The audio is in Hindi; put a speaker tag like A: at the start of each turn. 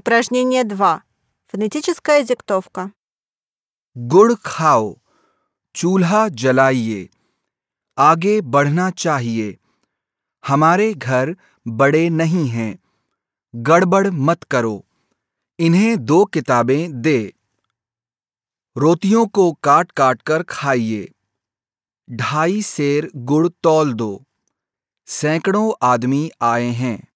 A: Упражнение 2. Фонетическая диктовка.
B: गुड़ खाओ चूल्हा जलाइए आगे बढ़ना चाहिए। हमारे घर बड़े नहीं हैं। गड़बड़ मत करो। इन्हें दो किताबें दे। रोटियों को काट काट कर खाइए। ढाई सेर गुड़ तौल दो। सैकड़ों आदमी आए हैं।